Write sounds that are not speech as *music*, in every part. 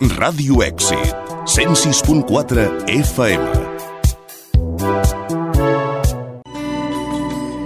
Ràdio Èxit, 106.4 FM.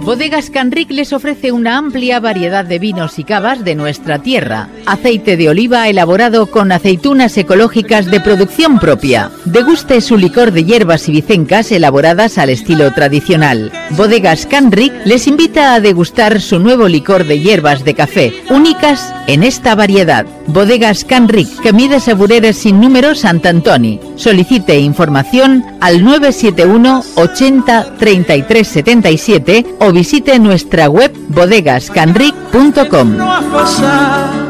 Bodegas Canric les ofrece una amplia variedad de vinos y cavas de nuestra tierra. Aceite de oliva elaborado con aceitunas ecológicas de producción propia. Deguste su licor de hierbas y vicencas elaboradas al estilo tradicional. Bodegas Canric les invita a degustar su nuevo licor de hierbas de café, únicas en esta variedad. Bodegas Canric, Camí de Sabureres sin número Sant Antoni. Solicite información al 971 80 33 77 o visite nuestra web bodegascanric.com.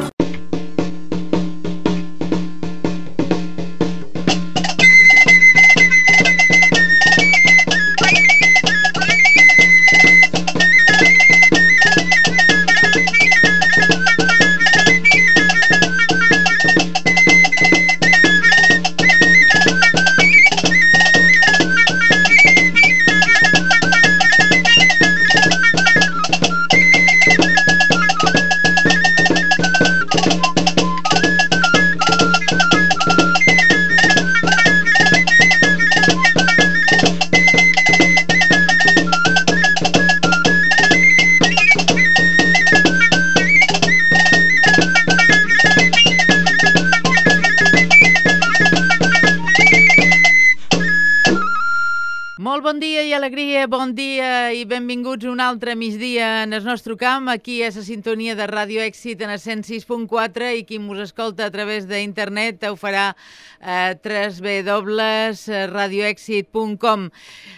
alegria, bon dia i benvinguts un altre migdia en el nostre camp, aquí a la sintonia de Ràdio Èxit en el 106.4 i qui mos escolta a través d'internet ho farà a www.radioexit.com.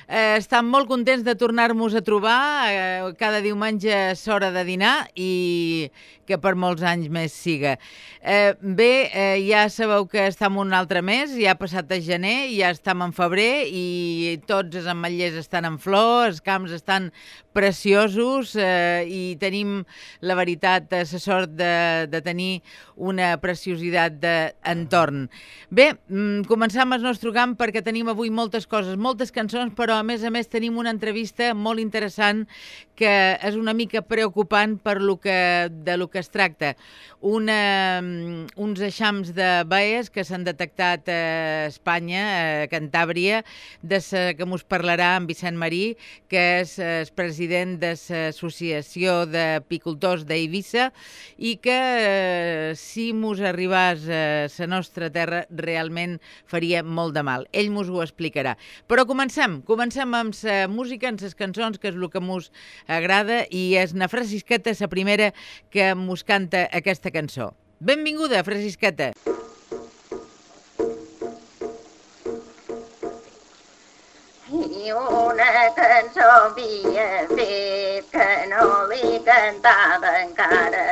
Eh, estan molt contents de tornar-nos a trobar, eh, cada diumenge és hora de dinar i que per molts anys més siga. Eh, bé, eh, ja sabeu que estem un altre mes, ja ha passat el gener, ja estem en febrer i tots els ametllers estan en flor, els camps estan preciosos eh, i tenim, la veritat, la sort de, de tenir una preciositat d'entorn. Bé, mm, començam el nostre camp perquè tenim avui moltes coses, moltes cançons, però a més a més tenim una entrevista molt interessant que és una mica preocupant per lo que, de lo que es tracta. Una, uns eixams de baes que s'han detectat a Espanya, a Cantàbria, de sa, que mos parlarà en Vicent Marí, que és el president de l'Associació d'Apicultors d'Eivissa i que eh, si mos arribàs a la nostra terra realment faria molt de mal. Ell mos ho explicarà. Però comencem, comencem amb la música, amb les cançons, que és el que mos agrada, i és na Francisqueta la primera que mos canta aquesta cançó. Benvinguda, Francisqueta. I una cançó havia fet que no li cantava encara.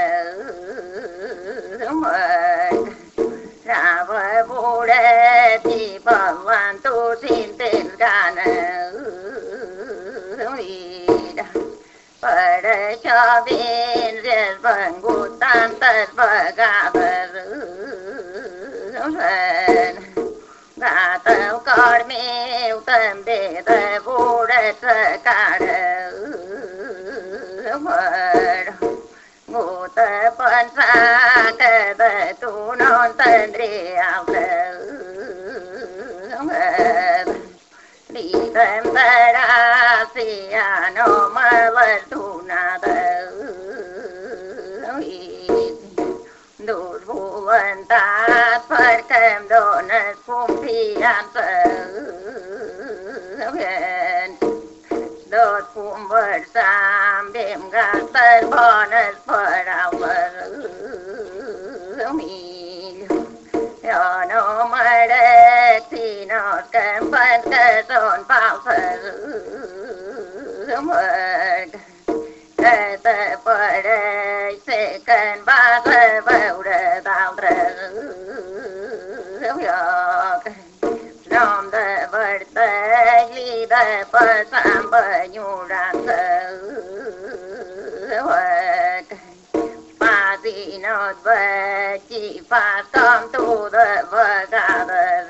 Anava a veure i parlant tu si en tens gana. Mira, per això vens i has vengut tantes vegades. Gata, el cor meu també de veure sa cara. Per gota pensar que de tu no en tindré altra. Ni t'endaràs si ja no me l'has donada. Dus voluntat perquè em dones confiança. Dos conversar amb hem gastat bones paraules. Jo no merec sinó que em fas que són falses. Que t'apareix, sé que en vas i de passar amb enyorança. Fas i no et veig i fas com tu de vegades.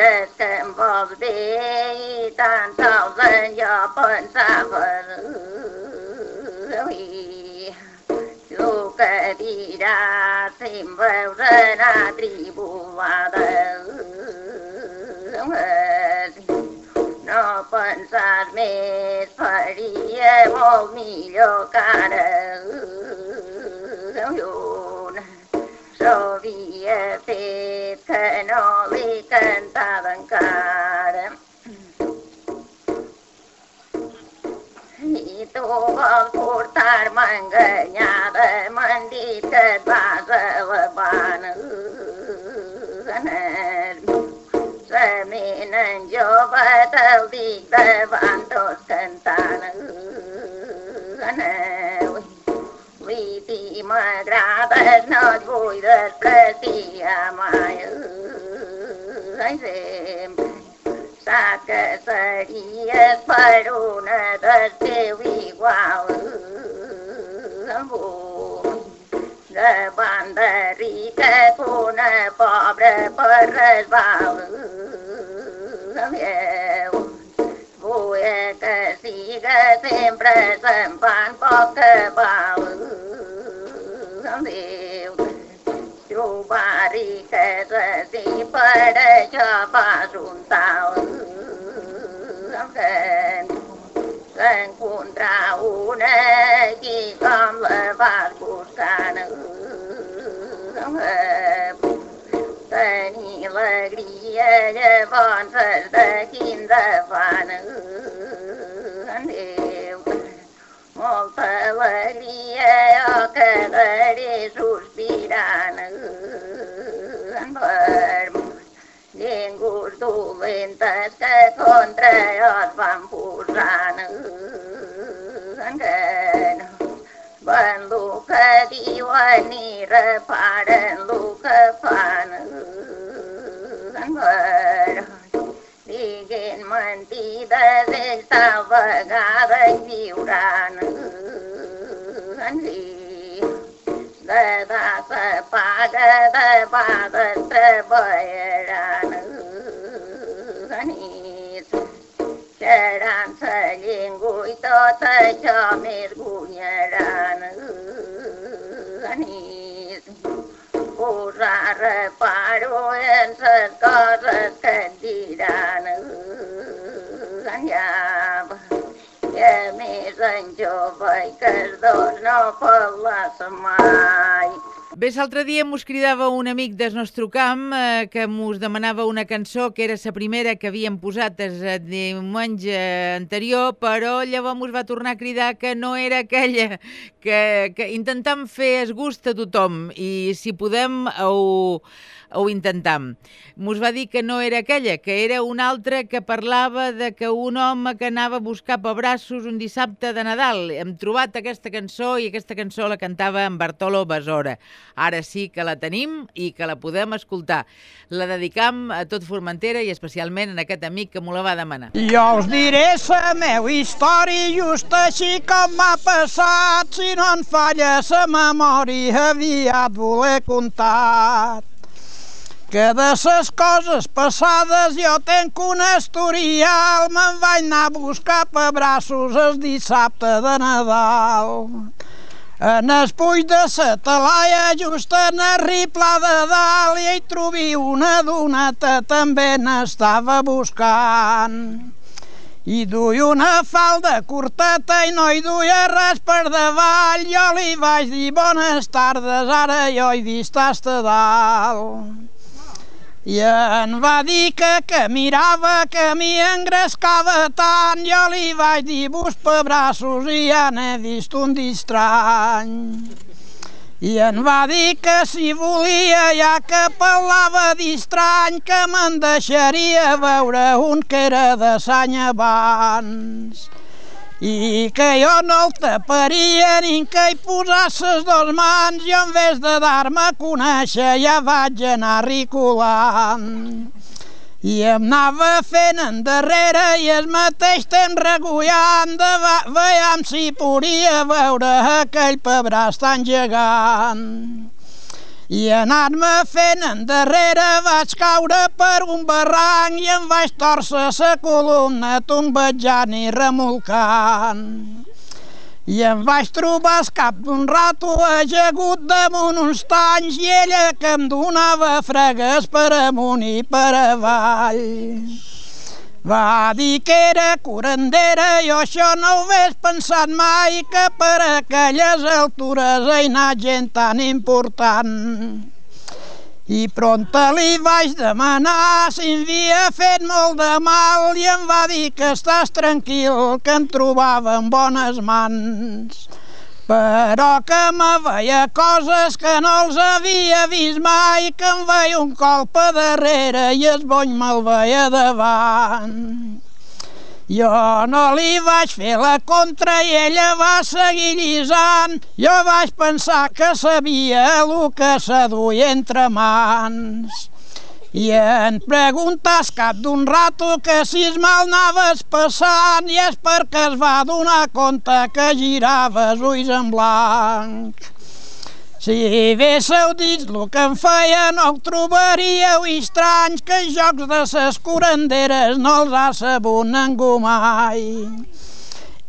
Res que em vols bé i tan sols en jo pensava. I el que diràs si em veus anar tribulada. No pensar més faria molt millor que ara. S'havia fet que no li cantava encara. I tu vols portar-me enganyada, m'han dit que et vas a la pana. Seminen jove te'l dic davant tots cantant. Liti m'agrades, no et vull despreciar mai. Ai, sempre sap que series per una del teu igual. De banda rica una pobra per res val. Vull que siga sempre se'n fan poc que val. Adéu trobar riqueses i per això fas un tal. Encontrar una aquí com la vas buscant tenir alegria llavors és de quinze fan Adéu molta alegria jo quedaré sospirant per llengües dolentes que contra jo es van posant van el que diuen i reparen el que fan per diguin mentides, ells tal vegada seran sa llengua i tot això més gunyaran. Nit, posar reparo en les coses que et diran. Ja, a més en jove i que els dos no parles mai. Bé, l'altre dia mos cridava un amic del nostre camp eh, que mos demanava una cançó que era la primera que havíem posat el diumenge anterior, però llavors mos va tornar a cridar que no era aquella, que, que intentam fer es gust a tothom i si podem ho, ho intentam. Mos va dir que no era aquella, que era una altra que parlava de que un home que anava a buscar pebrassos un dissabte de Nadal. Hem trobat aquesta cançó i aquesta cançó la cantava en Bartolo Besora. Ara sí que la tenim i que la podem escoltar. La dedicam a tot Formentera i especialment a aquest amic que m'ho la va demanar. Jo us diré la meva història just així com m'ha passat, si no en falla la memòria aviat voler contar que de ses coses passades jo tenc un historial, me'n vaig anar a buscar pebrassos el dissabte de Nadal. En el puig de sa talaia, just en el riplà de dalt, i hi trobi una doneta també n'estava buscant. I duia una falda curteta i no hi duia res per davall. Jo li vaig dir bones tardes, ara jo vist hasta dalt. I em va dir que, que mirava que m'hi engrescava tant, jo li vaig dir bus per braços i ja n'he vist un distrany. I em va dir que si volia, ja que parlava distrany, que me'n deixaria veure un que era de sany abans i que jo no el taparia ni que hi posasses dos mans i en vez de dar-me a conèixer ja vaig anar ricolant. I em anava fent endarrere i al mateix temps regullant de veiem si podia veure aquell pebràs tan gegant i anar-me fent endarrere vaig caure per un barranc i em vaig torcer sa columna tombejant i remolcant. I em vaig trobar al cap d'un rato ajagut damunt uns tanys i ella que em donava fregues per amunt i per avall. Va dir que era curandera, jo això no ho hagués pensat mai, que per aquelles altures hi anat gent tan important. I pronta li vaig demanar si havia fet molt de mal i em va dir que estàs tranquil, que em trobava en bones mans però que me veia coses que no els havia vist mai, que em veia un colp a darrere i es bony me'l veia davant. Jo no li vaig fer la contra i ella va seguir llisant. Jo vaig pensar que sabia el que s'aduia entre mans. I en preguntes cap d'un rato que si es mal anaves passant i és perquè es va donar compte que giraves ulls en blanc. Si haguéssiu dit el que em feia no trobaríeu estranys que els jocs de ses curanderes no els ha sabut ningú mai.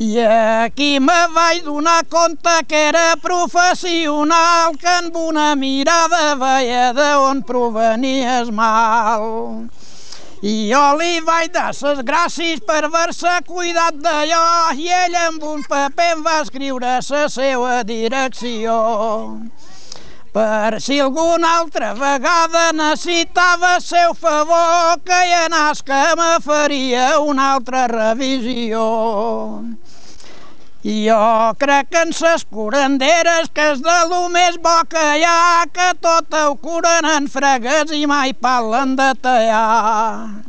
I aquí me vaig donar compte que era professional, que amb una mirada veia d'on provenies mal. I jo li vaig dar ses gràcies per haver-se cuidat d'allò i ell amb un paper em va escriure la seva direcció. Per si alguna altra vegada necessitava seu favor, que hi anàs que me faria una altra revisió. Jo crec que en ses curanderes, que és de lo més bo que hi ha, que tot ho curen en fregues i mai parlen de tallar.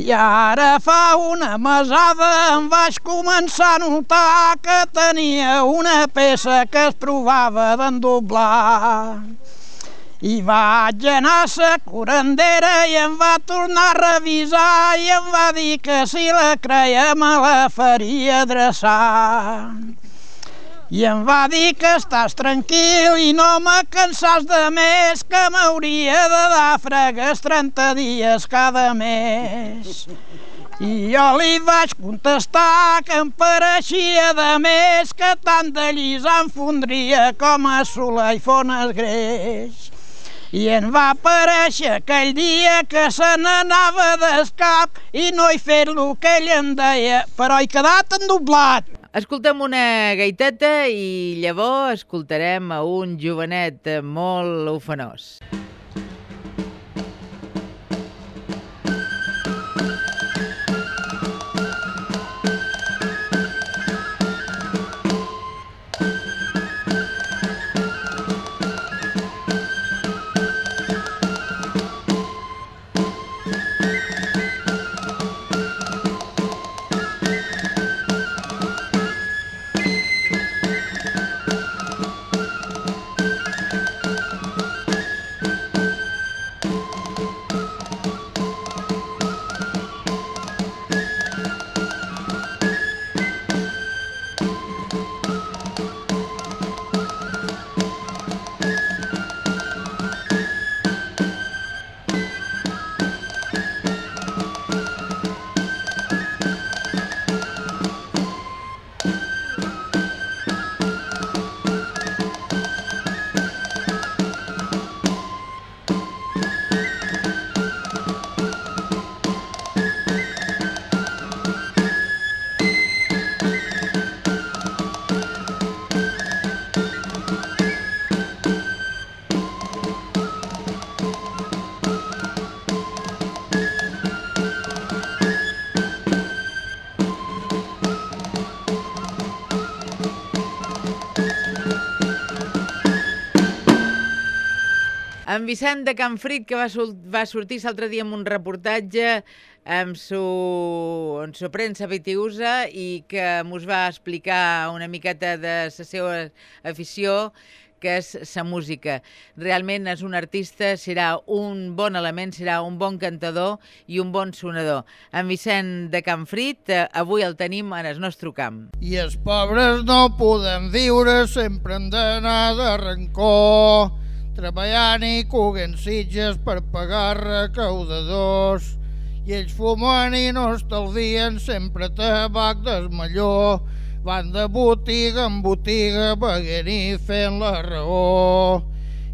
I ara fa una mesada em vaig començar a notar que tenia una peça que es provava d'endoblar. I vaig anar a la curandera i em va tornar a revisar i em va dir que si la creia me la faria adreçar. I em va dir que estàs tranquil i no me cansàs de més, que m'hauria de dar fregues 30 dies cada mes. I jo li vaig contestar que em pareixia de més que tant de llis em fondria com a sola i fones greix. I en va aparèixer aquell dia que se n'anava d'escap i no he fet el que ell em deia, però he quedat endoblat. Escoltem una gaiteta i llavors escoltarem a un jovenet molt ofenós. En Vicent de Canfrit, que va, va sortir l'altre dia amb un reportatge amb su, amb su premsa vitiusa i que ens va explicar una miqueta de la seva afició, que és la música. Realment és un artista, serà un bon element, serà un bon cantador i un bon sonador. En Vicent de Canfrit, eh, avui el tenim en el nostre camp. I els pobres no poden viure, sempre han d'anar de rancor treballant i cuguen sitges per pagar recaudadors i ells fumen i no estalvien sempre tabac d'esmalló van de botiga en botiga beguent i fent la raó.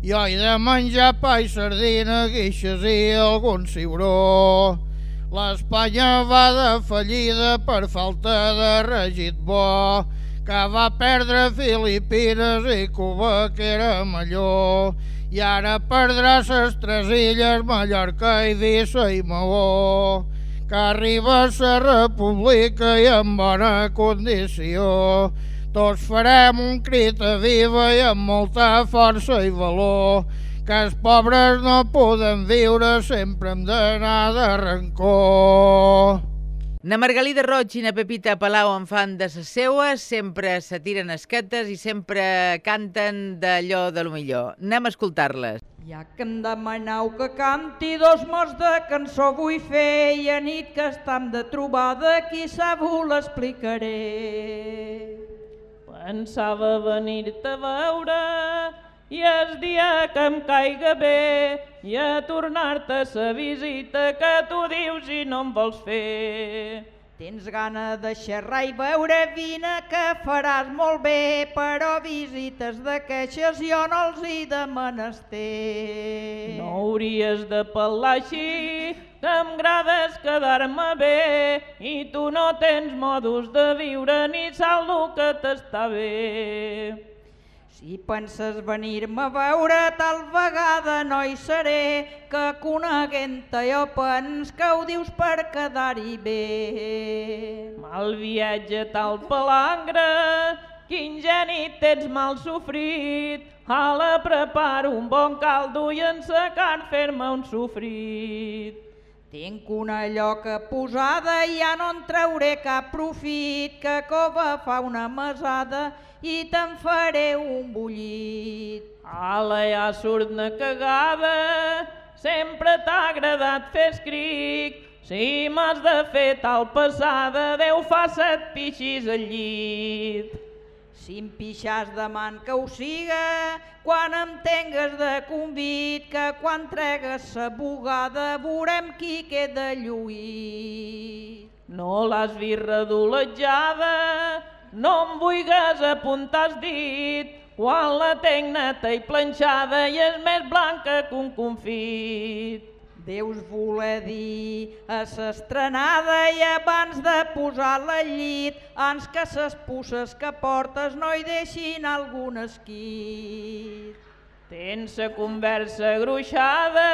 Jo he de menjar pa i sardina, guixes i algun cibró. L'Espanya va de fallida per falta de regit bo, que va perdre Filipines i Cuba, que era millor. I ara perdrà ses tres illes, Mallorca, Eivissa i Maó que arriba a la república i en bona condició. Tots farem un crit a viva i amb molta força i valor, que els pobres no poden viure, sempre hem d'anar de rancor. Na Margalida Roig i na Pepita Palau en fan de ses seues, sempre se tiren esquetes i sempre canten d'allò de lo millor. Anem a escoltar-les. Ja que em demanau que canti dos mots de cançó vull fer i a nit que estam de trobada qui sap-ho l'explicaré. Pensava venir-te a veure i el dia que em caiga bé i a tornar-te sa visita que tu dius i no em vols fer. Tens gana de xerrar i beure vine que faràs molt bé, però visites de queixes jo no els hi de menester. No hauries de parlar així, que m'agrades quedar-me bé i tu no tens modus de viure ni saldo que t'està bé. Si penses venir-me a veure, tal vegada no hi seré, que coneguent-te jo pens que ho dius per quedar-hi bé. Mal viatge tal palangre, quin geni tens mal sofrit, ala preparo un bon caldo i en sa carn fer-me un sofrit. Tinc una lloca posada i ja no en trauré cap profit, que cova fa una mesada i te'n faré un bullit. Ala, ja surt una cagada, sempre t'ha agradat fer escric, si m'has de fer tal passada, Déu set pixis al llit. Si em pixàs demant que ho siga, quan em tengues de convit, que quan tregues sa bugada veurem qui queda lluït. No l'has vist redolejada, no em vulgues apuntar el dit, quan la tenc neta i planxada i és més blanca que un confit. Deus voler dir a s'estrenada i abans de posar-la al llit, ans que ses pusses que portes no hi deixin algun esquit. Tens la conversa gruixada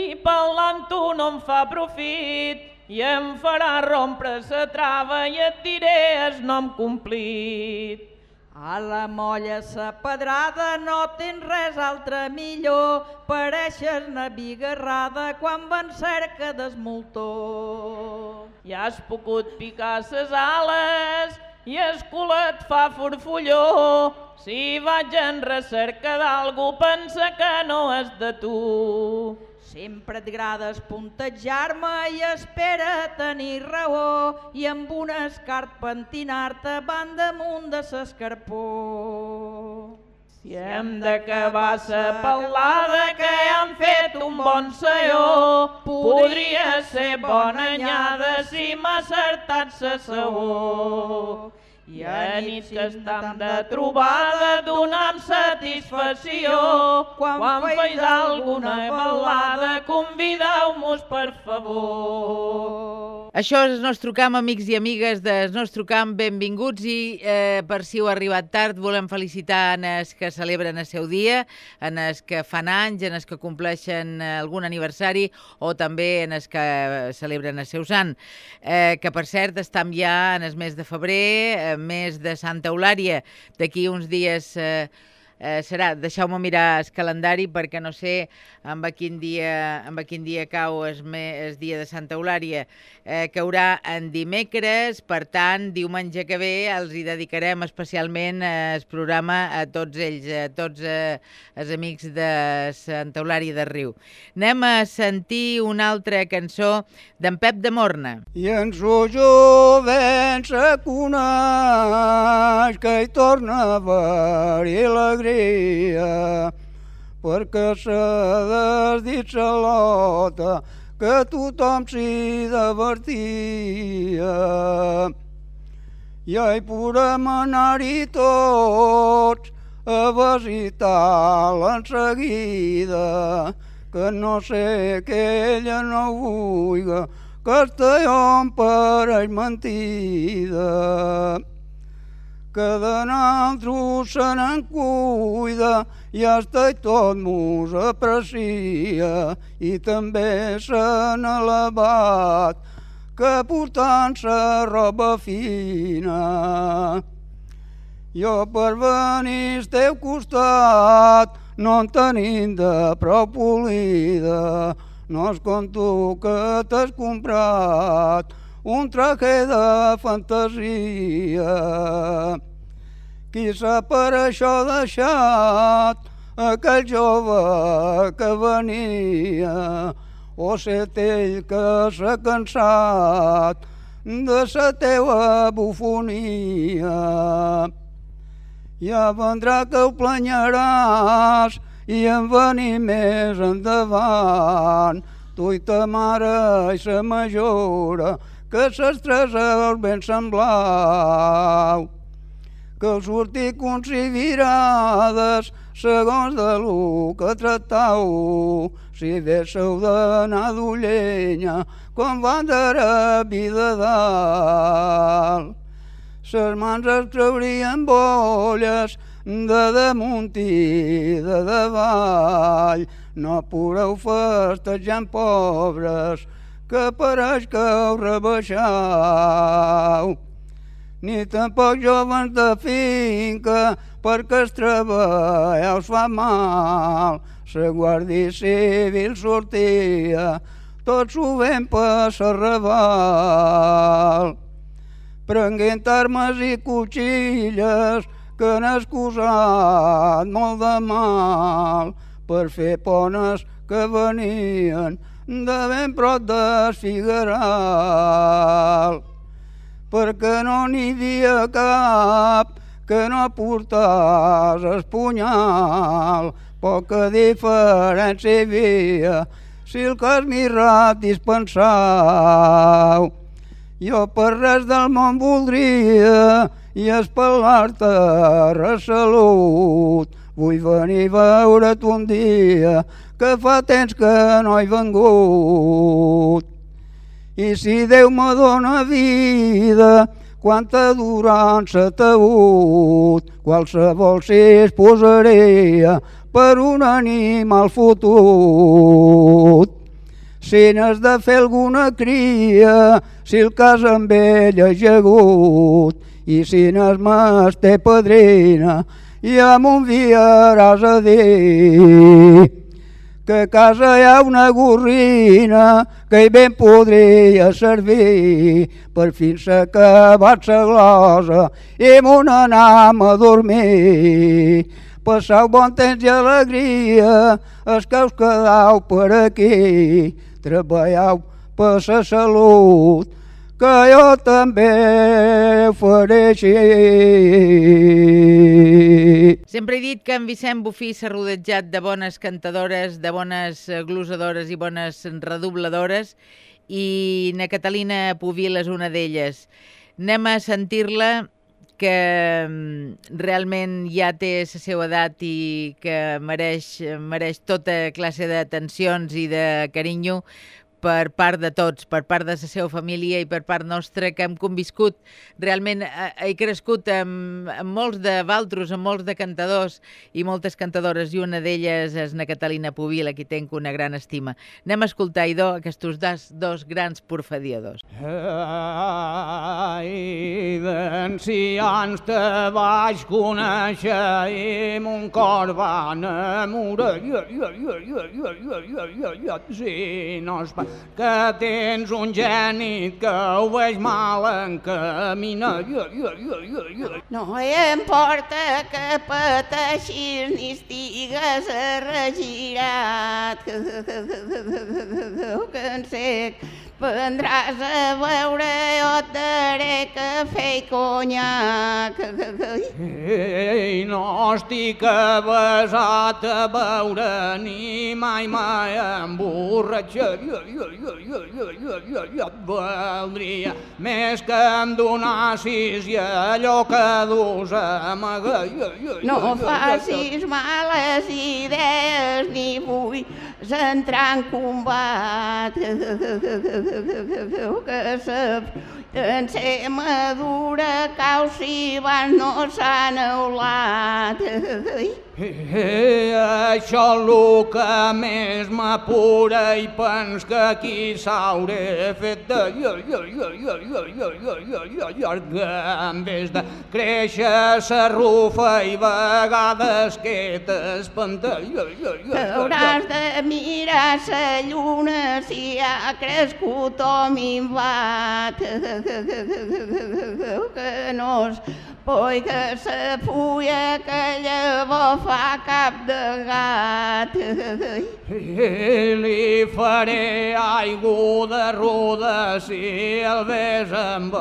i parlant tu no em fa profit i em farà rompre la trava i et diré el nom complit. A la molla sa pedrada no tens res altre millor, pareixes navigarrada quan van cerca d'esmoltó. Ja has pogut picar ses ales i el culet fa forfolló. Si vaig en recerca d'algú, pensa que no és de tu. Sempre et agrada espontejar-me i espera tenir raó i amb un escart pentinar-te van damunt de s'escarpó. Si hem d'acabar sa parlada que han fet un bon saió, podria ser bona anyada si m'ha acertat sa saó. I a nit que estem de trobada donant satisfacció, quan, quan feis alguna ballada convideu-mos per favor. Això és el nostre camp, amics i amigues del nostre camp, benvinguts i eh, per si heu arribat tard volem felicitar en els que celebren el seu dia, en els que fan anys, en els que compleixen algun aniversari o també en els que celebren el seu sant, eh, que per cert estem ja en el mes de febrer, eh, mes de Santa Eulària, d'aquí uns dies... Eh, eh, serà, deixeu-me mirar el calendari perquè no sé amb quin dia, amb quin dia cau el, me, el dia de Santa Eulària. Eh, caurà en dimecres, per tant, diumenge que ve els hi dedicarem especialment eh, el programa a tots ells, a tots eh, els amics de Santa Eulària de Riu. Anem a sentir una altra cançó d'en Pep de Morna. I en su jovent se coneix que hi torna a haver-hi alegria perquè s'ha desdit la lota que tothom s'hi divertia. i hi podem anar-hi tots a visitar-la en seguida, que no sé que ella no vulga, Castelló per ell mentida. Que de naltros se n'en cuida i hasta i tot mos aprecia i també se n'ha elevat que portant-se roba fina. Jo per venir al teu costat no en tenim de prou polida, no es com tu que t'has comprat un traje de fantasia. Qui sap per això deixat aquell jove que venia o set ell que s'ha cansat de sa teua bufonia. Ja vendrà que ho planyaràs i en venir més endavant. Tu i ta mare i sa majora, que ses tres veus ben semblau. Que sortir considerades segons de lo que tractau. Si deixeu d'anar d'ullenya, quan van de vida dalt. Ses mans es traurien bolles de damunt i de davall. No podeu festejant pobres, que pareix que heu rebaixau. Ni tampoc jovens de finca, perquè el treball us fa mal. La Guàrdia Civil sortia, tot sovint per Serraval prenguent armes i cuchilles que han excusat molt de mal per fer pones que venien de ben prop de Figueral. Perquè no n'hi havia cap que no portàs el punyal, poca diferència hi havia si el cas mirrat dispensau. Jo per res del món voldria i espel·lar-te a salut. Vull venir a veure't un dia, que fa temps que no he vengut. I si Déu me dóna vida, quanta durança t'ha hagut, qualsevol si es posaria per un animal fotut. Si n'has de fer alguna cria, si el cas amb ella és hagut, i si n'has més té padrina, ja m'ho enviaràs a dir que a casa hi ha una gorrina que hi ben podria servir per fins a acabat sa glosa i m'on anam a dormir. Passau bon temps i alegria, els que us quedau per aquí, treballau per sa salut, que jo també així. Sempre he dit que en Vicent Bufí s'ha rodejat de bones cantadores, de bones eh, glosadores i bones redobladores i na Catalina Puvil és una d'elles. Anem a sentir-la que mm, realment ja té la seva edat i que mereix, mereix tota classe d'atencions i de carinyo per part de tots, per part de la seva família i per part nostra, que hem conviscut realment, eh, he crescut amb, amb molts de valtros, amb molts de cantadors i moltes cantadores, i una d'elles és na Catalina Pubil, a qui tenc una gran estima. Anem a escoltar, idò, aquests dos, dos grans porfadiadors. Ai, d'ancians te vaig conèixer i mon cor va enamorar. Ja, ja, ja, ja, ja, ja, ja, ja, ja, si no es fa que tens un geni que ho veig mal encaminar. Ja, ja, ja, ja, ja. No importa que pateixis ni estigues arregirat, que en sec Vendràs a veure, jo et daré cafè i conyac. Ei, no estic avasat a beure ni mai mai emborratxar. Jo, jo, jo, jo, jo, jo, jo, jo et valdria més que em donassis i allò que dus amaga. Jo, jo, jo, No facis males idees ni vull entrar en combat. Que *laughs* sap ser madura cau si vas no s'ha neulat. Això és el que més m'apura i pens que aquí s'hauré fet de llarga en vez de créixer s'arrufa i vegades que t'espanta. T'hauràs de mirar la lluna si ha crescut o minvat que no és poi que se fulla que llavor fa cap de gat. Li faré aigua de ruda si el ves amb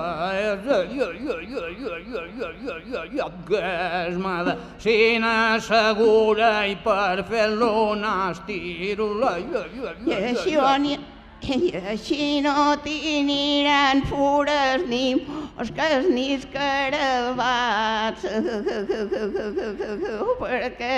que es mada si n'assegura i per fer-lo n'estiro la... I així on hi... I així no t'aniran fures ni mosques ni escarabats, perquè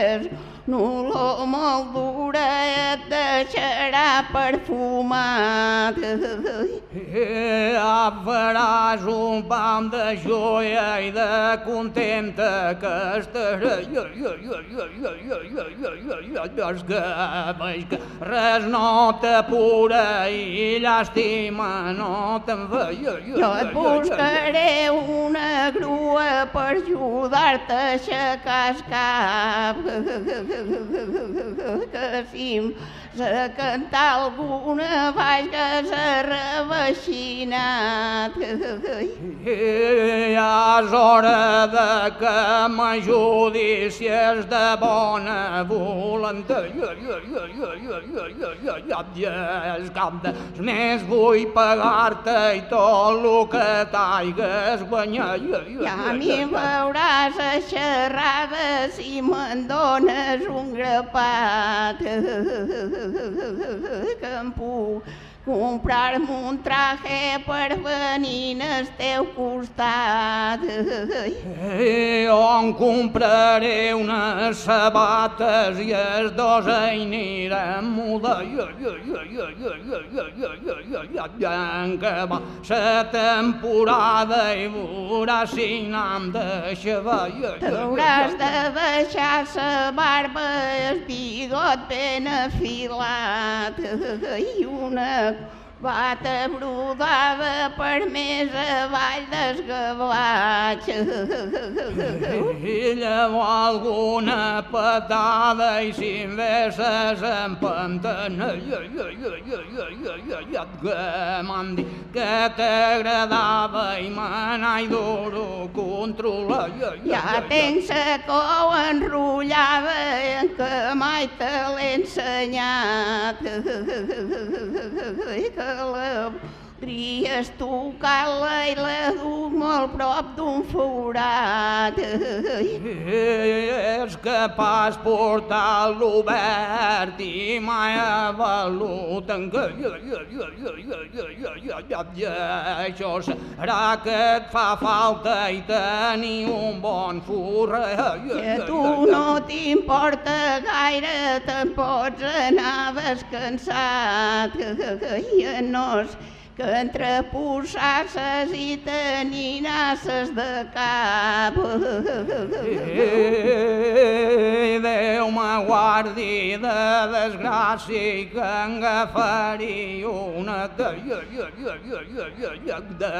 Nulo moldurat deixarà perfumat. Eh, faràs un pam de joia i de contenta que estarà... És que, és que res no t'apura i llàstima no te'n fa. Jo et buscaré una grua per ajudar-te a aixecar el cap. كافهم s'ha cantar alguna vaig que s'ha reveixinat. Eh, Ja és hora de que m'ajudis si és de bona voluntat. Jo, jo, jo, jo, jo, jo, jo, és cap de més vull pagar-te i tot el que t'hagues guanyat. Ja jo, m'hi jo, jo. veuràs a xerrada si me'n dones un grapat. Que em puc comprar-me un traje per venir al teu costat. Eh, em compraré unes sabates i els dos anirem muda. Que va la temporada i veuràs si n'hem de xavar. T'hauràs de baixar la barba, el bigot ben afilat i una Poate brugava per més avall d'esgavatx. Ella vol alguna patada i si em veses inverses empenten. Que m'han dit que t'agradava i manai duro controlar. Ja tens la cou enrotllada i en que mai te l'he ensenyat. love Tries tocar-la i la du molt prop d'un forat. És capaç portar-lo obert i mai ha valut en que... Això serà que et fa falta i tenir un bon forre. Que tu no t'importa gaire, te'n pots anar descansat. No és que entre posasses i tenir nasses de cap. Eh, Déu me guardi de desgràcia i que agafaria una jo, de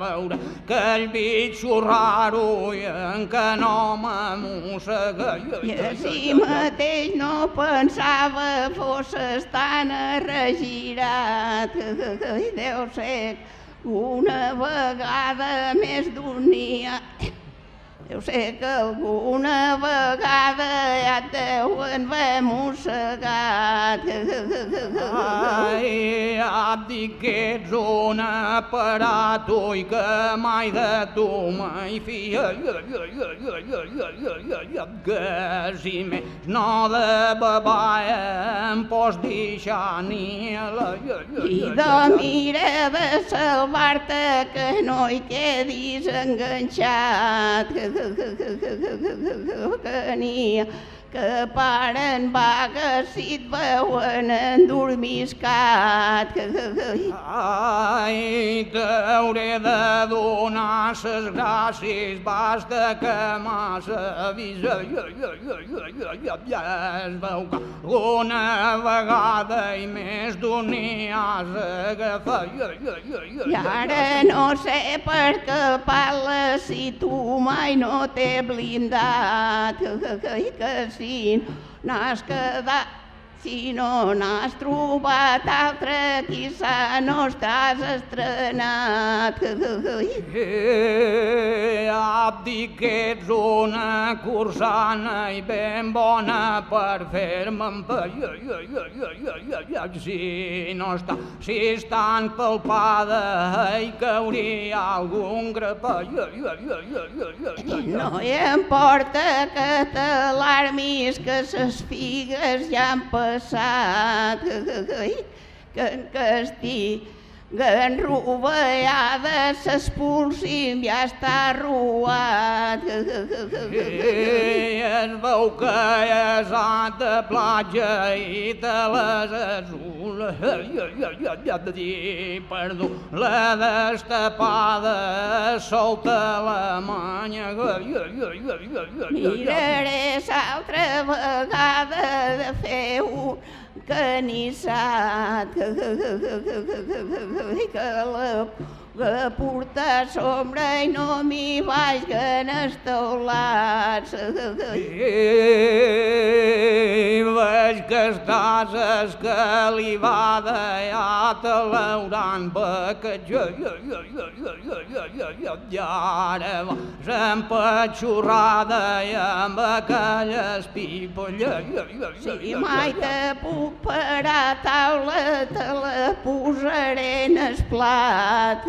veure aquell bitxo raro i en que no m'amossega. Jo, I així mateix no pensava fosses tan arregirat. I deu ser una vegada més d'un dia Jo sé que alguna vegada ja et deuen haver mossegat. Ai, ja et dic que ets un aparato i que mai de tu mai fia. Que si més no de babar em pots deixar ni a la... I de mira de salvar-te que no hi quedis enganxat. Que, que, que, que, que, que, que, que n'hi ha que paren vagues si et veuen endormiscat. Ai, t'hauré de donar ses gràcies, basta que m'has avisat. Ja, ja, ja, ja, ja, ja, ja es veu que alguna vegada i més d'un n'hi has agafat. Ja, ja, ja, ja, I ara no sé per què parles si tu mai no t'he blindat. Que, que, que, que Jacint, no es quedar si no n'has trobat altre, quizà no estàs estrenat. Eh, Abdi, que ets una cursana i ben bona per fer-me empallar. Si no està, si és tan palpada, hi cauria algun grapall. No hi importa que t'alarmis, que ses figues ja em passat que en castig Enrovellada s'expulsim, ja està ruat. I es veu que és de platja i te les azul. Ja, de perdó, la destapada solta la manya. Miraré l'altra vegada de fer un que ni sac, que la que portar sombra i no m'hi vagin els teulats. Eh, veig que estàs escalivada, ja te l'hauran becat. Ja, ja, ja, ja, ja, ja, ja, ja, ja, ja, ara vas empatxorrada i amb aquelles pipes. Ja, ja, ja, ja, Si mai te puc parar a taula, te la posaré en el plat.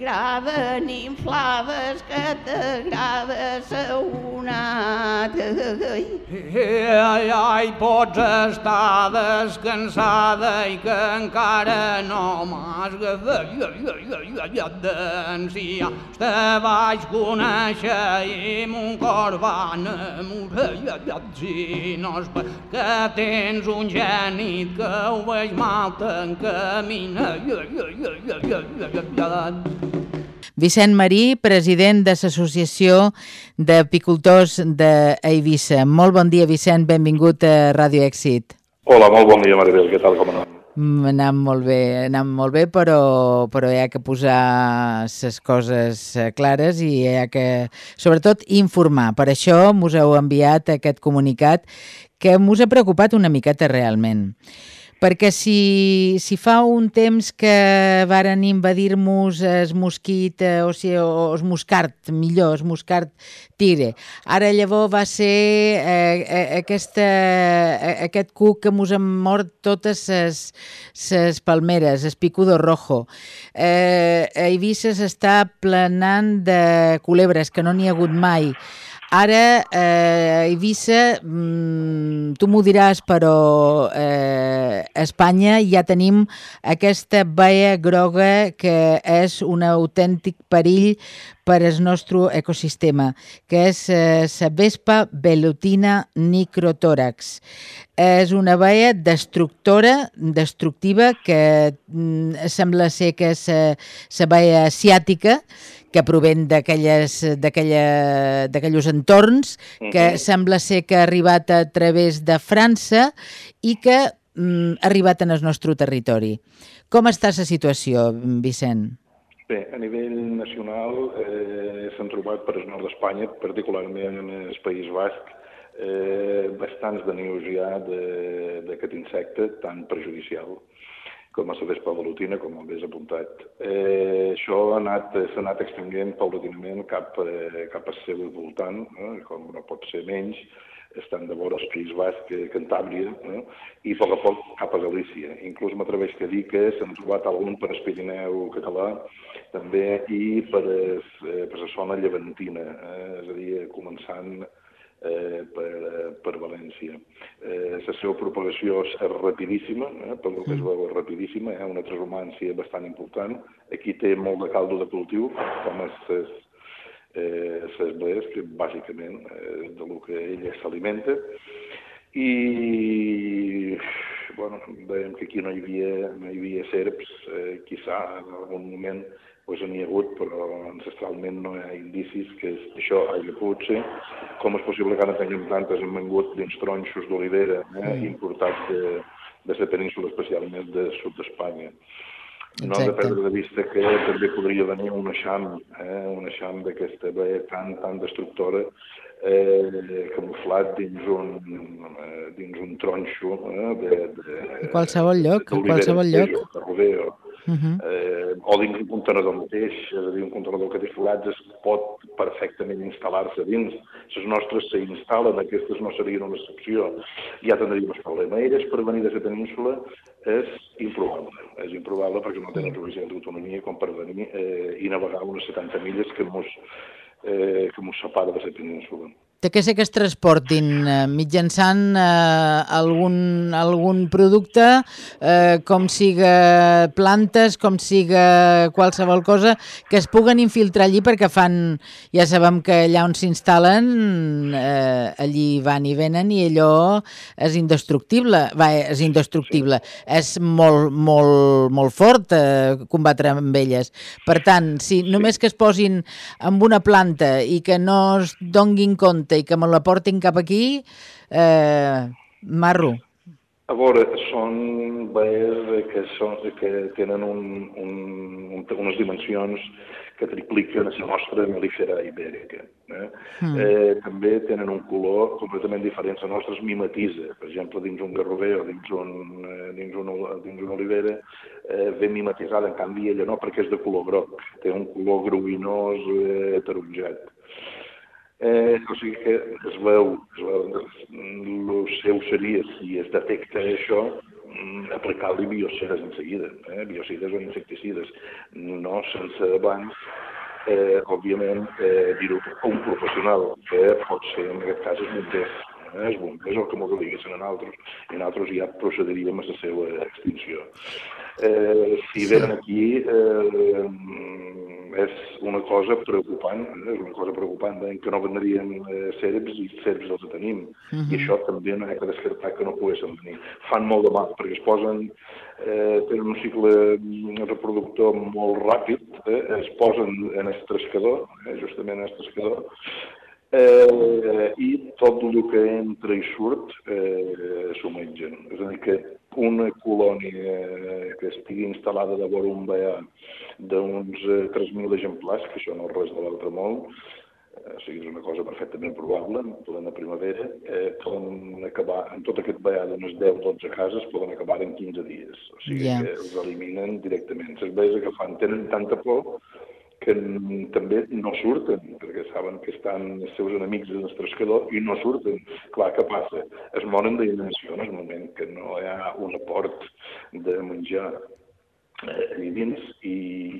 ni inflades, que t'agrada saonat. Eh, Ai, ai, pots estar descansada i que encara no m'has d'enciar. Te vaig conèixer i mon cor va enamorar. Si no és perquè tens un gènit que ho veig mal t'encamina. Ja, ja, ja, ja, ja, ja. Vicent Marí, president de l'Associació d'Apicultors d'Eivissa. Molt bon dia, Vicent, benvingut a Ràdio Èxit. Hola, molt bon dia, Maribel. Què tal, com anem? Mm, Anam molt bé, anam molt bé, però, però hi ha que posar les coses eh, clares i hi ha que, sobretot, informar. Per això mos heu enviat aquest comunicat que mos ha preocupat una miqueta realment. Perquè si, si fa un temps que varen invadir-nos es mosquit, eh, o sigui, o es moscart, millor, es moscart tigre. Ara llavors va ser eh, eh, aquesta, eh, aquest cuc que mos han mort totes les palmeres, el picudo rojo. Eh, a Eivissa s'està planant de culebres, que no n'hi ha hagut mai. Ara, eh, Eivissa, mm, tu m'ho diràs, però eh, a Espanya ja tenim aquesta baia groga que és un autèntic perill per al nostre ecosistema, que és eh, la vespa velutina nicrotòrax. És una baia destructora, destructiva, que mm, sembla ser que és la baia asiàtica, que d'aquella- d'aquells entorns, que Mhm. sembla ser que ha arribat a través de França i que mm, ha arribat en el nostre territori. Com està la situació, Vicent? Bé, a nivell nacional eh, s'han trobat per al nord d'Espanya, particularment en el País Basc, eh, bastants de nius ja de- d'aquest insecte tan perjudicial. Com a la vespa velutina, com hagués apuntat. Eh, això ha anat, s'ha anat extenguent paulatinament cap, eh, cap al seu voltant, eh, com no pot ser menys, estan de vora el País Basc, eh, Cantàbria, eh, i a poc a poc cap a Galícia. Inclús m'atreveix a dir que s'han trobat algun per el Pirineu català, també, i per, eh, per la zona llevantina, eh, és a dir, començant eh, per, eh, per València. Eh, la seva propagació és rapidíssima, eh, pel que es veu és rapidíssima, eh, una transhumància bastant important. Aquí té molt de caldo de cultiu, com és les eh, blees, que bàsicament eh, de lo que ella s'alimenta. I bueno, veiem que aquí no hi havia, no hi havia serps, eh, quizà en algun moment pues, n'hi ha hagut, però ancestralment no hi ha indicis que això hagi pogut ser. Com és possible que ara tinguem plantes hem vengut dins tronxos d'olivera eh, importats de, de la península, especialment del sud d'Espanya. No hem de perdre de vista que també podria venir un eixam, eh, un eixam d'aquesta veia tan, tan destructora, eh, camuflat dins un, eh, dins un tronxo eh, de, de, A qualsevol lloc, a qualsevol lloc. De. Uh -huh. eh, o dins un contenedor mateix, és a dir, un contenedor que té forats es pot perfectament instal·lar-se dins. Les nostres s'instal·len, aquestes no serien una excepció. Ja tindríem el problema. Elles, per venir de la península, és improbable. És improbable perquè no tenen suficient autonomia com per venir eh, i navegar unes 70 milles que mos, eh, que mos separa de la península. Té que ser que es transportin eh, mitjançant eh, algun, algun producte, eh, com siga plantes, com siga qualsevol cosa, que es puguen infiltrar allí perquè fan, ja sabem que allà on s'instal·len, eh, allí van i venen i allò és indestructible, va, és indestructible, és molt, molt, molt fort eh, combatre amb elles. Per tant, si només que es posin amb una planta i que no es donguin compte i que me la portin cap aquí, eh, marro. A veure, són baies que, són, que tenen un, un, un, unes dimensions que tripliquen la nostra melífera ibèrica. Eh? Mm. Eh, també tenen un color completament diferent. La nostra es mimetitza. Per exemple, dins un garrover o dins, un, eh, dins, una, dins una olivera eh, ve mimetitzada, en canvi ella no, perquè és de color groc. Té un color gruinós eh, taronjat. Eh, o sigui que es veu, es veu, el seu seria, si es detecta això, mm, aplicar-li biocides en seguida, eh? biocides o insecticides, no sense abans, eh, òbviament, eh, dir-ho a un professional, que pot ser en aquest cas els bombers, eh? els bombers o com ho diguessin en altres, i nosaltres ja procediríem a la seva extinció. Eh, si venen aquí, eh, és una cosa preocupant, eh? és una cosa preocupant, eh? que no vendrien eh, serps i serps els tenim. Uh -huh. I això també no hi ha que descartar que no poguessin venir. Fan molt de mal, perquè es posen, eh, tenen un cicle reproductor molt ràpid, eh? es posen en el trescador, eh? justament en el trescador, eh, i tot el que entra i surt eh, s'ho mengen. És a dir, que una colònia que estigui instal·lada de vora un veà d'uns eh, 3.000 exemplars, que això no és res de l'altre món, eh, o sigui, és una cosa perfectament probable, en plena primavera, eh, poden acabar, en tot aquest veà d'unes 10-12 cases, poden acabar en 15 dies. O sigui, Ja. que els eliminen directament. Les vees que fan tenen tanta por que també no surten, perquè saben que estan els seus enemics en el trescador i no surten. Clar, què passa? Es moren d'inanició en el moment que no hi ha un aport de menjar eh, dins i,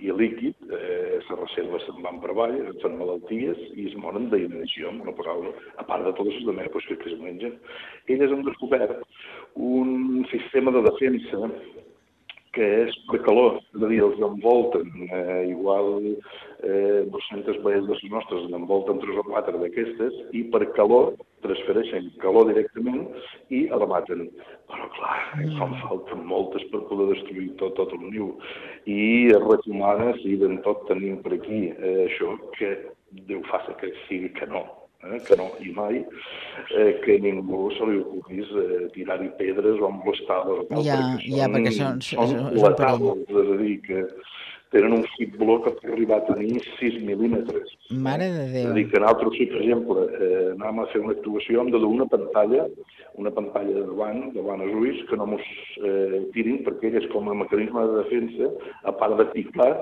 i líquid, eh, les reserves se'n van per avall, són malalties i es moren d'inanició, no paraula, a part de totes les demés pues, que, que es mengen. Elles han descobert un sistema de defensa que és per calor, és a dir, els envolten, eh, igual eh, 200 veies de les nostres en envolten 3 o 4 d'aquestes i per calor transfereixen calor directament i la maten. Però clar, en fan falta moltes per poder destruir tot, tot el niu. I recomana, si ben tot tenim per aquí eh, això, que Déu faci que sigui que no, eh, que no, i mai, eh, que ningú se li ocorrís eh, tirar-hi pedres o tal, Ja, perquè ja, perquè són- són un perill. letals, és a dir, que tenen un fibló que pot arribar a tenir 6 mil·límetres. Mare de És Déu. a dir, que nosaltres, si per exemple eh, anàvem a fer una actuació, hem de dur una pantalla, una pantalla de davant, davant els ulls, que no mos eh, tirin, perquè elles, com a mecanisme de defensa, a part de picar,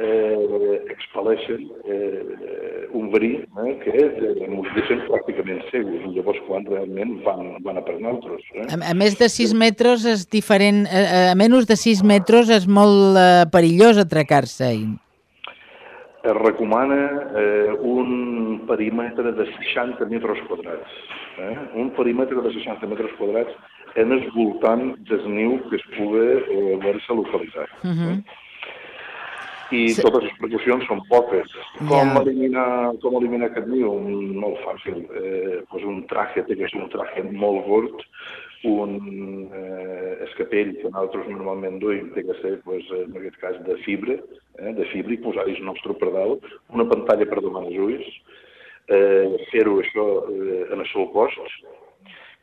eh, expel·leixen eh, un verí eh, que eh, mos deixen pràcticament segurs, llavors quan realment van, van a per nosaltres. Eh? A, a més de 6 metres és diferent, a, a menys de 6 metres és molt eh, perillós atracar-se-hi. es recomana eh, un perímetre de 60 metres quadrats. Eh? Un perímetre de 60 metres quadrats en el voltant del niu que es pugui eh, haver-se localitzat. Uh -huh. I Sí. totes les precaucions són poques. Com, Ja. eliminar, com eliminar aquest niu? Molt fàcil. Eh, pues un traje, té que ser un traje molt fort, un eh, escapell que nosaltres normalment duim té que ser, pues, en aquest cas, de fibra, eh, de fibra i posar-hi el nostre per dalt, una pantalla per davant els ulls, eh, fer-ho això eh, en el seu cost,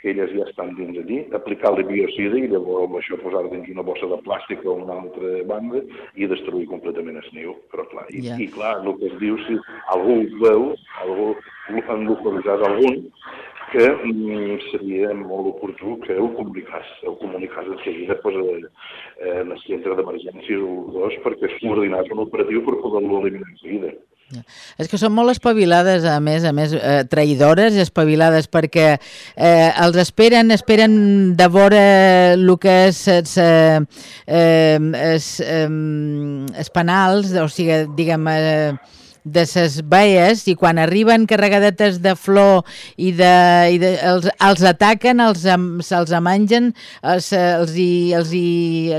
que elles ja estan dins allí, aplicar-li biocida i llavors amb això posar dins una bossa de plàstic o una altra banda i destruir completament el niu. Però clar, i, Ja. i clar, el que es diu, si algú ho veu, algú han localitzat algun, que mm, seria molt oportú que ho comunicàs, ho comunicàs de seguida pues, eh, en el centre d'emergències o dos perquè es coordinàs un operatiu per poder-lo eliminar de seguida. És que són molt espavilades, a més, a més, eh, traïdores i espavilades, perquè eh, els esperen, esperen de vora el que és els, eh, eh, es, eh, es penals, o sigui, diguem, eh, de ses baies i quan arriben carregadetes de flor i, de, i de, els, els ataquen, els, se'ls amangen, els, els, hi, els hi,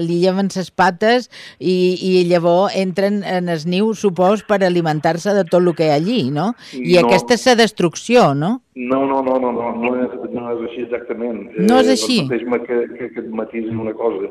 li lleven ses pates i, i llavors entren en el niu, supos, per alimentar-se de tot el que hi ha allí, no? I No. aquesta és la destrucció, no? No, no, no, no, no, no és, no és així exactament. No és així? Permeteix-me que, que, que et matisi una cosa.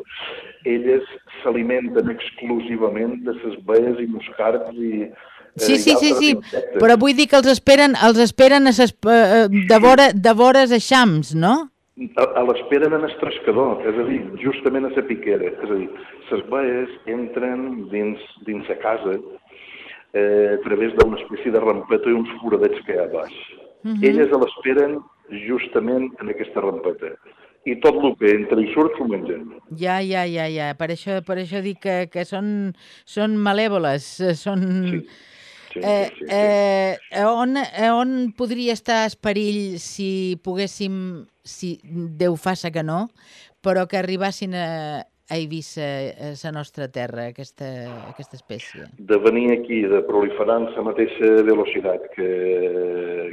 Elles s'alimenten exclusivament de ses baies i moscards i... eh, Sí, sí, sí, sí, però vull dir que els esperen, els esperen a ses, eh, de, vora, de vores eixams, no? A, a l'esperen en el trascador, és a dir, justament a la piquera. És a dir, les baies entren dins, dins la casa eh, a través d'una espècie de rampeta i uns foradets que hi ha a baix. Mhm. Elles a l'esperen justament en aquesta rampeta. I tot el que entra i surt s'ho mengen. Ja, ja, ja, ja. Per això, per això dic que, que són, són malèvoles, eh, són... Sí. Sí, Eh, sí, sí. eh, a on, a on podria estar el perill si poguéssim, si Déu faça que no, però que arribassin a, a Eivissa, a la nostra terra, aquesta, aquesta espècie? de venir aquí, de proliferar amb la mateixa velocitat que,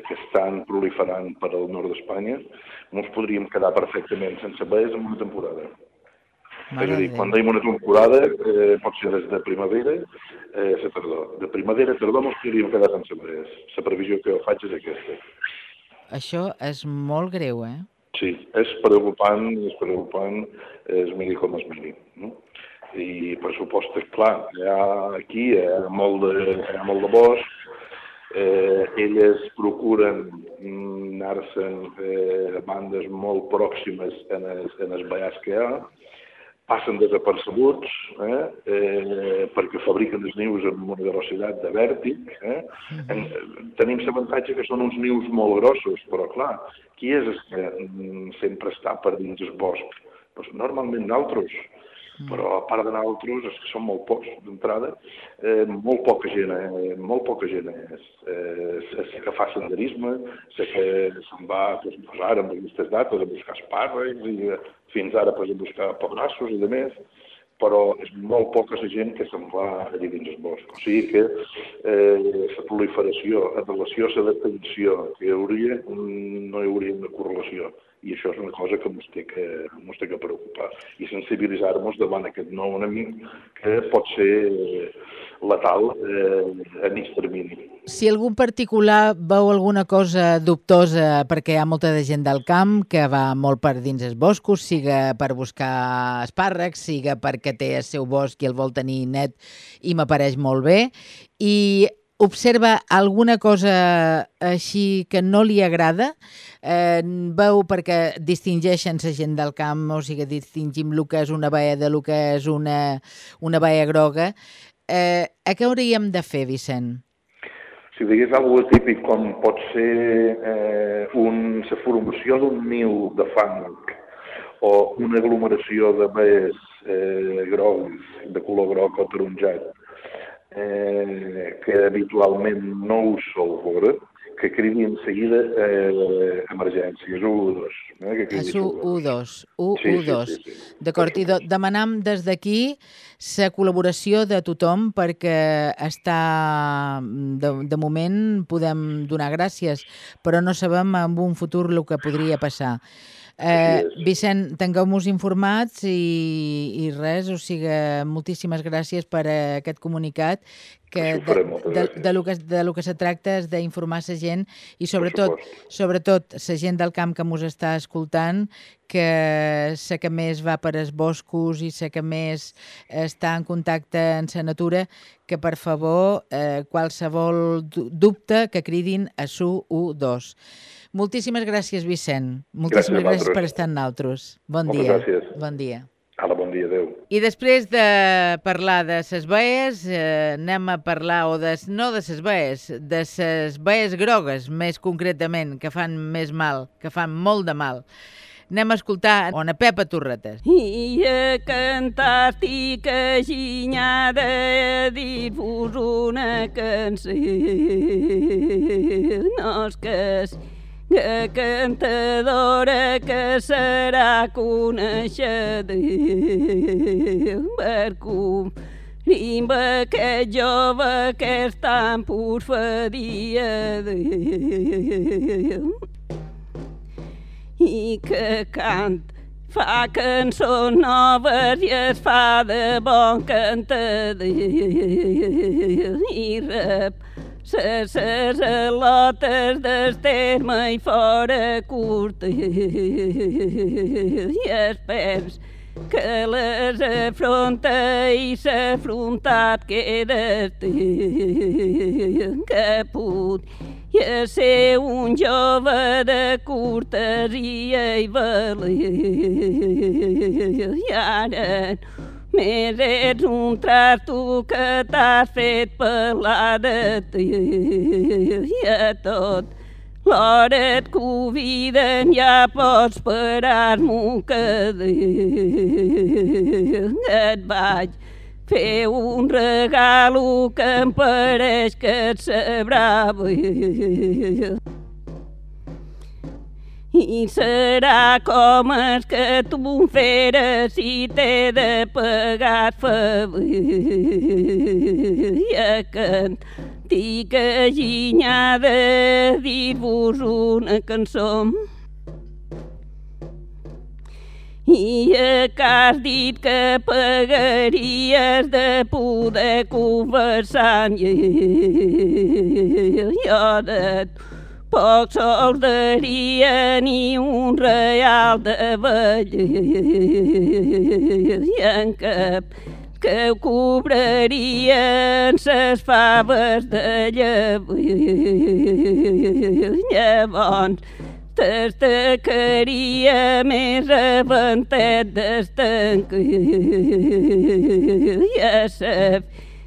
que estan proliferant per al nord d'Espanya, ens podríem quedar perfectament sense baies en una temporada. Mare és a dir, quan dèiem una temporada, eh, pot ser des de primavera eh, a tardor. De primavera a tardor ens podríem quedar sense baies. La previsió que jo faig és aquesta. Això és molt greu, eh? Sí, és preocupant, és preocupant, es miri com es miri. No? I per supost, és clar, hi ha aquí hi ha molt de, hi ha molt de bosc, eh, elles procuren anar-se'n eh, bandes molt pròximes en els, en els ballars que hi ha, passen desapercebuts eh, eh, perquè fabriquen els nius amb una velocitat de vèrtic. Eh? En, tenim l'avantatge que són uns nius molt grossos, però clar, qui és el que mm, sempre està per dins el bosc? Pues, normalment nosaltres, però a part de és que són molt pocs d'entrada, eh, molt poca gent, eh, molt poca gent és, eh, és que fa senderisme, sé que se'n va pues, ara amb aquestes dates a buscar espàrrecs i eh, fins ara pues, a buscar pebrassos i de més, però és molt poca la gent que se'n va allà dins el bosc. O sigui que eh, la proliferació en relació la detenció que hi hauria, mm, no hi hauria una correlació i això és una cosa que ens té que, ens té que preocupar i sensibilitzar-nos davant aquest nou enemic que pot ser eh, letal eh, a mig termini. Si algú en particular veu alguna cosa dubtosa perquè hi ha molta de gent del camp que va molt per dins els boscos, siga per buscar espàrrecs, siga perquè té el seu bosc i el vol tenir net i m'apareix molt bé, i observa alguna cosa així que no li agrada, eh, veu perquè distingeixen la gent del camp, o sigui, distingim el que és una baia de lo que és una, una baia groga, Eh, a què hauríem de fer, Vicent? Si digués alguna típic com pot ser eh, un, la formació d'un niu de fang o una aglomeració de bes eh, grocs, de color groc o taronjat, eh, que habitualment no ho sol veure, que cridi en seguida eh, emergències, U2. Eh, que cridi U2, U, Sí, sí, U2. sí, sí. D'acord, i de, demanam des d'aquí la col·laboració de tothom perquè està, de, de moment podem donar gràcies, però no sabem en un futur el que podria passar. Eh. Vicent, tingueu-nos informats i, i res, o sigui, moltíssimes gràcies per eh, aquest comunicat que de, de, de, lo que, de lo que se tracta és d'informar la gent i sobretot, sobretot la gent del camp que mos està escoltant que sé que més va per els boscos i sé que més està en contacte amb la natura, que per favor eh, qualsevol du- dubte que cridin a su U2. Moltíssimes gràcies, Vicent. Moltíssimes Gràcies gràcies, per estar amb nosaltres. Bon Moltes dia. gràcies. Bon dia. Ala, bon dia, adeu. I després de parlar de ses baies, eh, anem a parlar, o de, no de ses baies, de ses baies grogues, més concretament, que fan més mal, que fan molt de mal. Anem a escoltar Ona Pepa Torretes. I a cantar estic aginyada a dir-vos una cançó. No és que és que cantadora que serà coneixeda per Rimba aquest jove que és tan porfadia i que cant fa cançons noves i es fa de bon cantador i rep ses, del terme i fora curta i es pers que les afronta i s'afrontat queda que put i a ser un jove de cortesia i valer. I ara més ets un trasto que t'has fet parlar de i a tot. L'hora et conviden, ja pots parar-m'ho que et vaig fer un regalo que em pareix que et sabrà. I serà com és que tu feres si t'he de pagar favor. I a cantic aginyada dir-vos una cançó. I a que has dit que pagaries de poder conversar amb jo de poc sols daria ni un real de vell i en cap que cobrarien ses faves de llevell. Llavors, destacaria més avantet d'estanc i a sa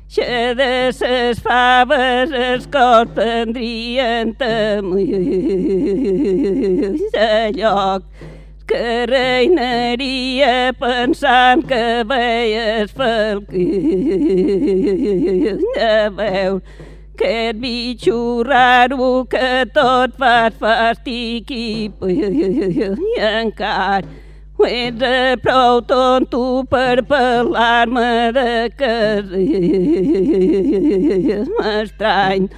Xe de ses faves els cors prendrien temors a lloc que reinaria pensant que veies falc a veure aquest bitxo raro que tot fas fastic i encara ho ets a prou tonto per parlar-me de que m'estrany.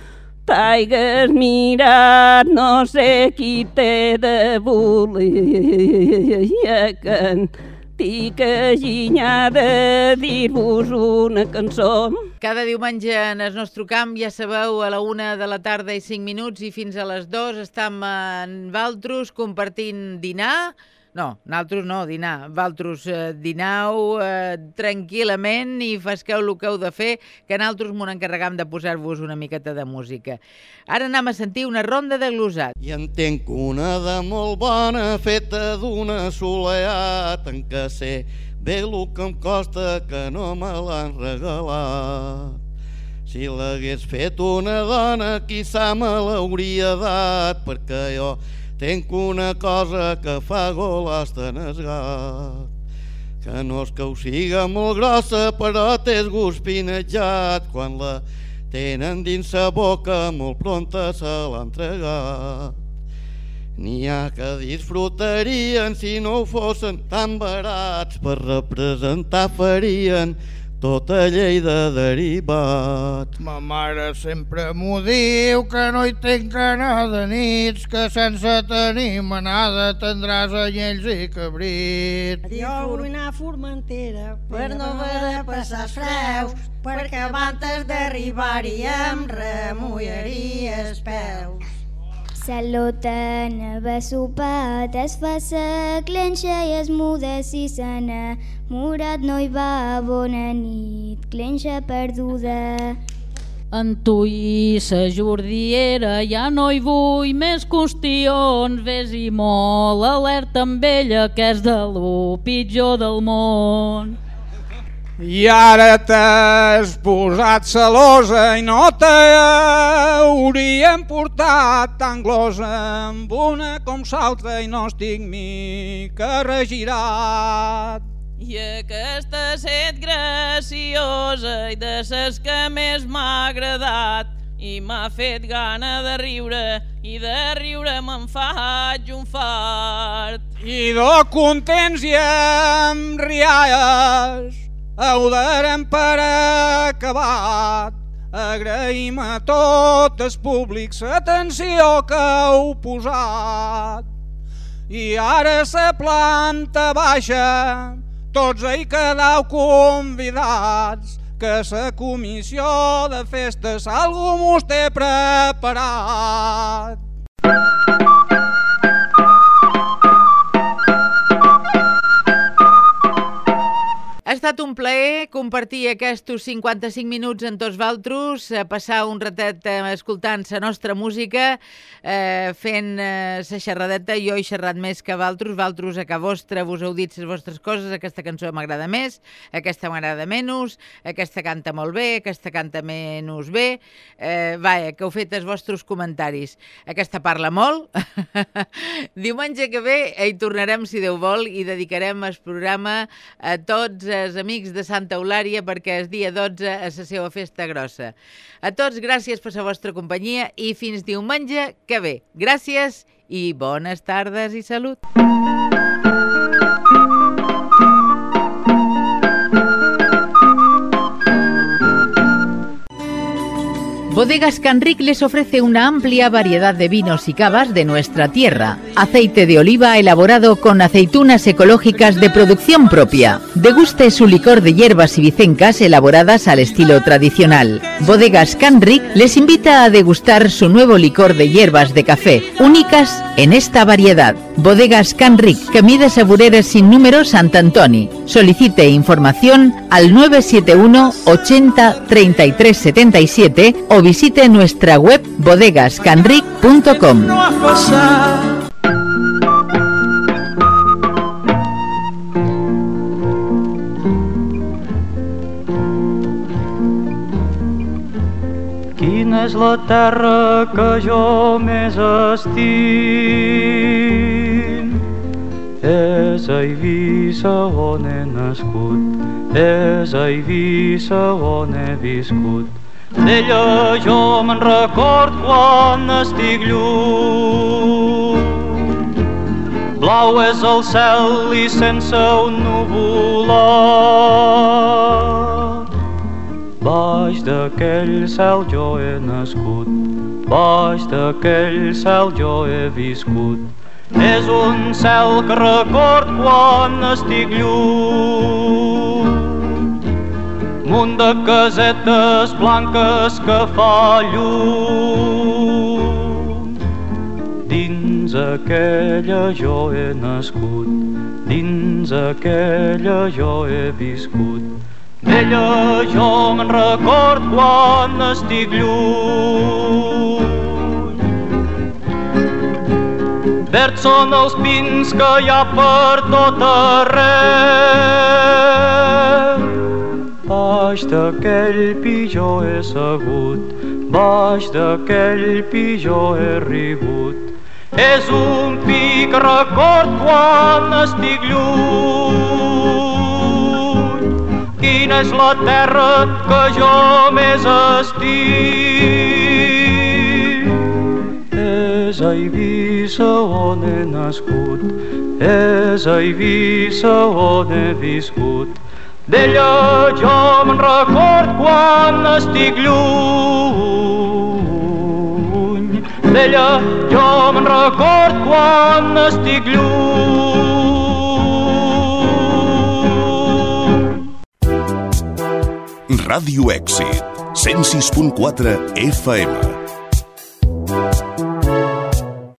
T'haigues mirat no sé qui t'he de voler i a cantic aginyada dir-vos una cançó. Cada diumenge en el nostre camp, ja sabeu, a la una de la tarda i cinc minuts i fins a les dos estem en Valtros compartint dinar. No, naltros no, dinar. Valtros, eh, dinau eh, tranquil·lament i fasqueu el que heu de fer, que naltros m'ho encarregam de posar-vos una miqueta de música. Ara anem a sentir una ronda de glosat. I entenc una de molt bona feta d'una soleat en què sé bé el que em costa que no me l'han regalat. Si l'hagués fet una dona, quizà me l'hauria dat, perquè jo tenc una cosa que fa goles de nesgat. Que no és que ho siga molt grossa, però té gust pinejat. Quan la tenen dins sa boca, molt pronta se l'ha entregat. N'hi ha que disfrutarien si no fossin tan barats per representar farien tota llei de derivats. Ma mare sempre m'ho diu que no hi tinc anar de nits, que sense tenir manada tindràs anyells i cabrits. Jo vull anar a Formentera per no haver de passar els freus, perquè abans d'arribar-hi em remullaria els peus. Salota neva sopat, es fa sa clenxa i es muda si sana. Murat no hi va, bona nit, clenxa perduda. En tu i sa jordiera ja no hi vull més qüestions, ves i molt, alerta amb ella que és de lo pitjor del món. I ara t'has posat celosa i no t'hauríem portat tan glosa amb una com s'altra i no estic mica regirat. I aquesta set graciosa i de ses que més m'ha agradat i m'ha fet gana de riure i de riure me'n faig un fart. I de contents i amb rialles ho darem per acabat. Agraïm a tot el públic l'atenció que heu posat. I ara la planta baixa, tots hi quedau convidats, que la comissió de festes algú mos té preparat. Estat un plaer compartir aquests 55 minuts amb tots valtros, eh, passar un ratet eh, escoltant la nostra música, eh, fent la eh, xerradeta. Jo he xerrat més que valtros, valtros a ca vostra vos heu dit les vostres coses, aquesta cançó m'agrada més, aquesta m'agrada menys, aquesta canta molt bé, aquesta canta menys bé. Eh, vaja, que heu fet els vostres comentaris. Aquesta parla molt. *laughs* Diumenge que ve hi tornarem, si Déu vol, i dedicarem el programa a tots els amics de Santa Eulària perquè és dia 12 a la seva festa grossa. A tots, gràcies per la vostra companyia i fins diumenge que ve. Gràcies i bones tardes i salut. Bodegas Canric les ofrece una amplia variedad de vinos y cavas de nuestra tierra. Aceite de oliva elaborado con aceitunas ecológicas de producción propia. Deguste su licor de hierbas y vicencas elaboradas al estilo tradicional. Bodegas Canric les invita a degustar su nuevo licor de hierbas de café, únicas en esta variedad. Bodegas Canric, Camí Sabureres sin número Sant Antoni. Solicite información al 971 80 33 77 o visite nuestra web bodegascanric.com. Quina és la terra que jo més estim? És a Eivissa on he nascut, és a Eivissa on he viscut. D'ella jo me'n record quan estic lluny. Blau és el cel i sense un nuvolat. Baix d'aquell cel jo he nascut, baix d'aquell cel jo he viscut. És un cel que record quan estic lluny. Munt de casetes blanques que fa llum. Dins aquella jo he nascut, dins aquella jo he viscut. D'ella jo me'n record quan estic lluny. Els pins que hi ha per tot arreu. Baix d'aquell pitjor he segut, baix d'aquell pitjor he rigut. És un pic record quan estic lluny. Quina és la terra que jo més estic? És a Eivissa on he nascut, és a Eivissa on he viscut. D'ella jo me'n record quan estic lluny. D'ella jo me'n record quan estic lluny. Ràdio Èxit, 106.4 FM.